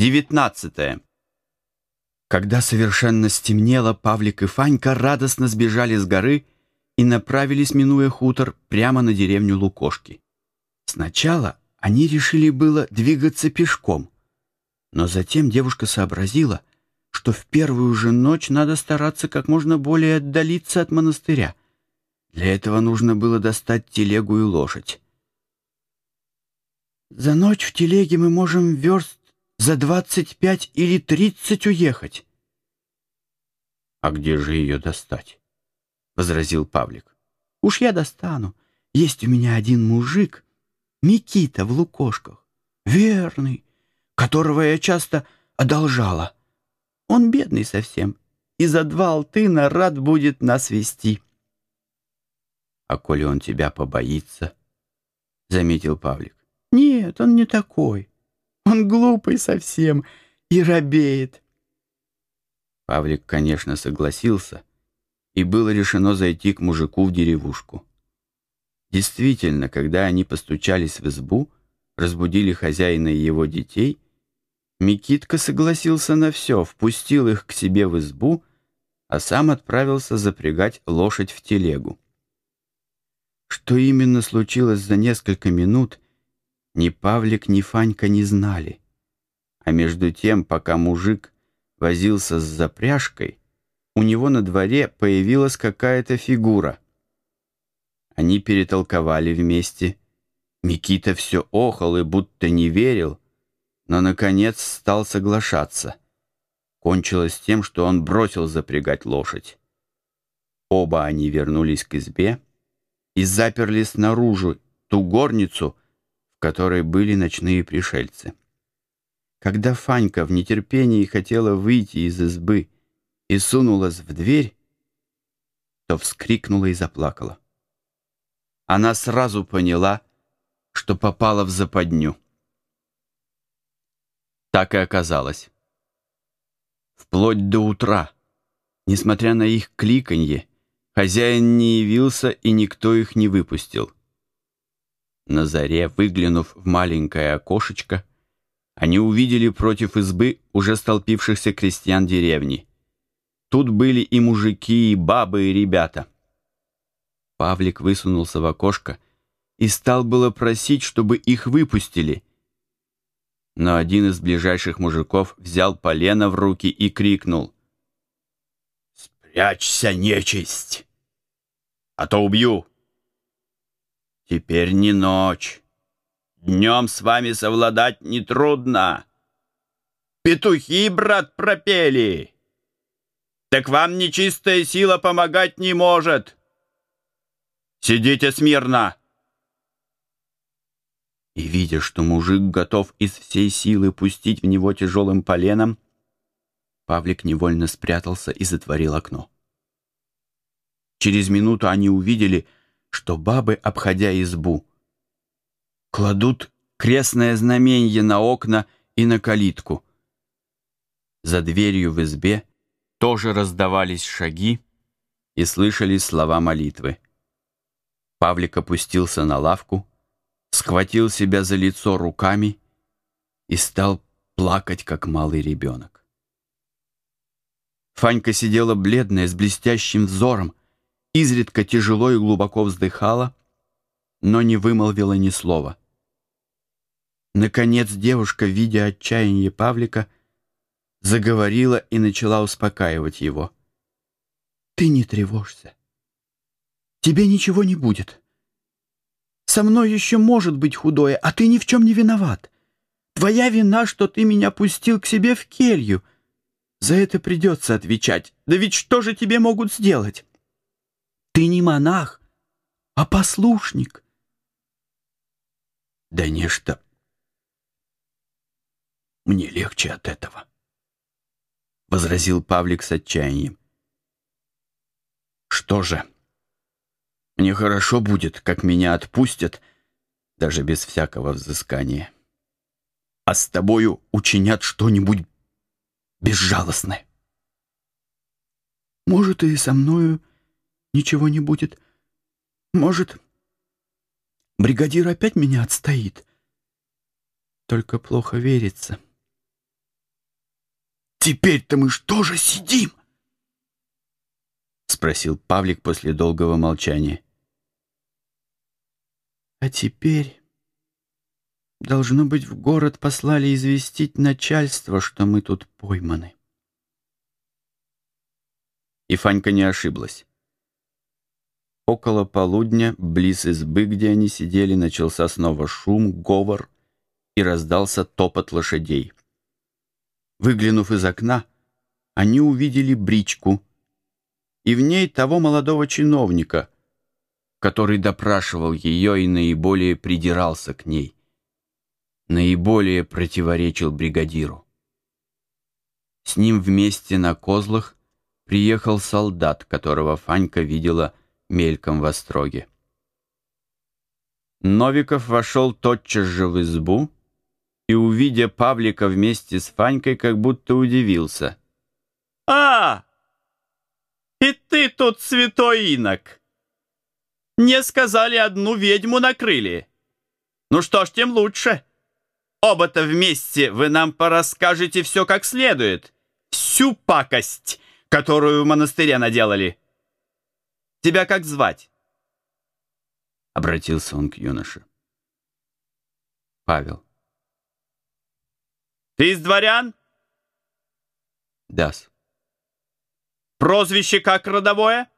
19. Когда совершенно стемнело, Павлик и Фанька радостно сбежали с горы и направились, минуя хутор, прямо на деревню Лукошки. Сначала они решили было двигаться пешком, но затем девушка сообразила, что в первую же ночь надо стараться как можно более отдалиться от монастыря. Для этого нужно было достать телегу и лошадь. «За ночь в телеге мы можем верст за двадцать пять или тридцать уехать. — А где же ее достать? — возразил Павлик. — Уж я достану. Есть у меня один мужик, Микита в Лукошках, верный, которого я часто одолжала. Он бедный совсем, и за два алтына рад будет нас вести. — А коли он тебя побоится? — заметил Павлик. — Нет, он не такой. Он глупый совсем и робеет. Павлик, конечно, согласился, и было решено зайти к мужику в деревушку. Действительно, когда они постучались в избу, разбудили хозяина и его детей, Микитка согласился на все, впустил их к себе в избу, а сам отправился запрягать лошадь в телегу. Что именно случилось за несколько минут, ни Павлик, ни Фанька не знали. А между тем, пока мужик возился с запряжкой, у него на дворе появилась какая-то фигура. Они перетолковали вместе. Микита все охал и будто не верил, но, наконец, стал соглашаться. Кончилось тем, что он бросил запрягать лошадь. Оба они вернулись к избе и заперли снаружи ту горницу, которой были ночные пришельцы. Когда Фанька в нетерпении хотела выйти из избы и сунулась в дверь, то вскрикнула и заплакала. Она сразу поняла, что попала в западню. Так и оказалось. Вплоть до утра, несмотря на их кликанье, хозяин не явился и никто их не выпустил. На заре, выглянув в маленькое окошечко, они увидели против избы уже столпившихся крестьян деревни. Тут были и мужики, и бабы, и ребята. Павлик высунулся в окошко и стал было просить, чтобы их выпустили. Но один из ближайших мужиков взял полено в руки и крикнул. «Спрячься, нечисть, а то убью!» Теперь не ночь. Днем с вами совладать нетрудно. Петухи, брат, пропели. Так вам нечистая сила помогать не может. Сидите смирно. И, видя, что мужик готов из всей силы пустить в него тяжелым поленом, Павлик невольно спрятался и затворил окно. Через минуту они увидели, что бабы, обходя избу, кладут крестное знаменье на окна и на калитку. За дверью в избе тоже раздавались шаги и слышались слова молитвы. Павлик опустился на лавку, схватил себя за лицо руками и стал плакать, как малый ребенок. Фанька сидела бледная, с блестящим взором, изредка тяжело и глубоко вздыхала, но не вымолвила ни слова. Наконец девушка, видя отчаяние Павлика, заговорила и начала успокаивать его. «Ты не тревожься. Тебе ничего не будет. Со мной еще может быть худое, а ты ни в чем не виноват. Твоя вина, что ты меня пустил к себе в келью. За это придется отвечать. Да ведь что же тебе могут сделать?» Ты не монах, а послушник. Да нечто. Мне легче от этого, — возразил Павлик с отчаянием. Что же, мне хорошо будет, как меня отпустят, даже без всякого взыскания. А с тобою учинят что-нибудь безжалостное. Может, и со мною ничего не будет. Может, бригадир опять меня отстоит. Только плохо верится. теперь-то мы что же сидим? Спросил Павлик после долгого молчания. А теперь, должно быть, в город послали известить начальство, что мы тут пойманы. И Фанька не ошиблась. Около полудня, близ избы, где они сидели, начался снова шум, говор, и раздался топот лошадей. Выглянув из окна, они увидели бричку, и в ней того молодого чиновника — который допрашивал ее и наиболее придирался к ней, наиболее противоречил бригадиру. С ним вместе на козлах приехал солдат, которого Фанька видела мельком в остроге. Новиков вошел тотчас же в избу и, увидя Павлика вместе с Фанькой, как будто удивился. «А, и ты тут святой инок!» Не сказали, одну ведьму накрыли. Ну что ж, тем лучше. Оба-то вместе вы нам порасскажете все как следует. Всю пакость, которую в монастыре наделали. Тебя как звать? Обратился он к юноше. Павел. Ты из дворян? Дас. Прозвище как родовое?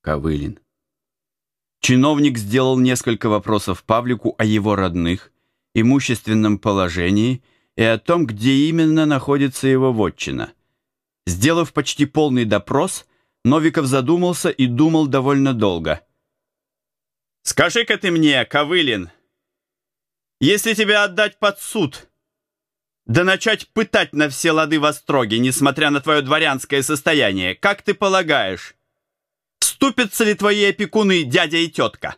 Ковылин. Чиновник сделал несколько вопросов Павлику о его родных, имущественном положении и о том, где именно находится его вотчина. Сделав почти полный допрос, Новиков задумался и думал довольно долго. «Скажи-ка ты мне, Ковылин, если тебя отдать под суд, да начать пытать на все лады в остроге, несмотря на твое дворянское состояние, как ты полагаешь, Вступятся ли твои опекуны, дядя и тетка?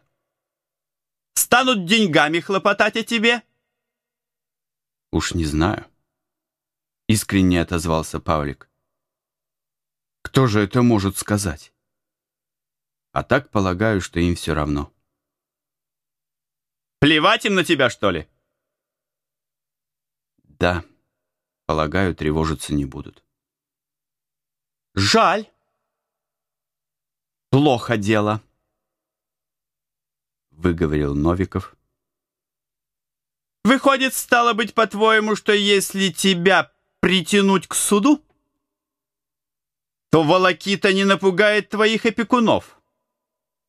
Станут деньгами хлопотать о тебе? Уж не знаю. Искренне отозвался Павлик. Кто же это может сказать? А так полагаю, что им все равно. Плевать им на тебя, что ли? Да, полагаю, тревожиться не будут. Жаль. Плохо дело, выговорил Новиков. Выходит, стало быть, по-твоему, что если тебя притянуть к суду, то волокита не напугает твоих опекунов.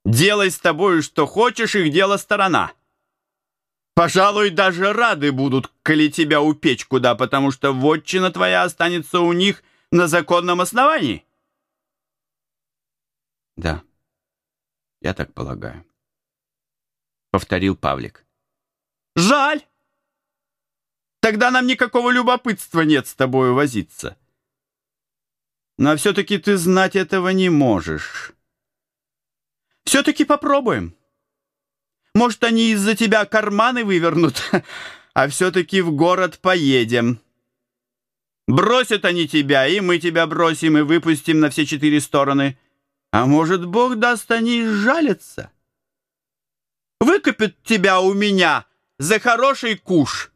Делай с тобой что хочешь, их дело сторона. Пожалуй, даже рады будут, коли тебя упечь куда, потому что вотчина твоя останется у них на законном основании. Да, я так полагаю. Повторил Павлик. Жаль. Тогда нам никакого любопытства нет с тобой возиться. Но все-таки ты знать этого не можешь. Все-таки попробуем. Может, они из-за тебя карманы вывернут, а все-таки в город поедем. Бросят они тебя, и мы тебя бросим и выпустим на все четыре стороны. А может, Бог даст, они жалятся? Выкупят тебя у меня за хороший куш.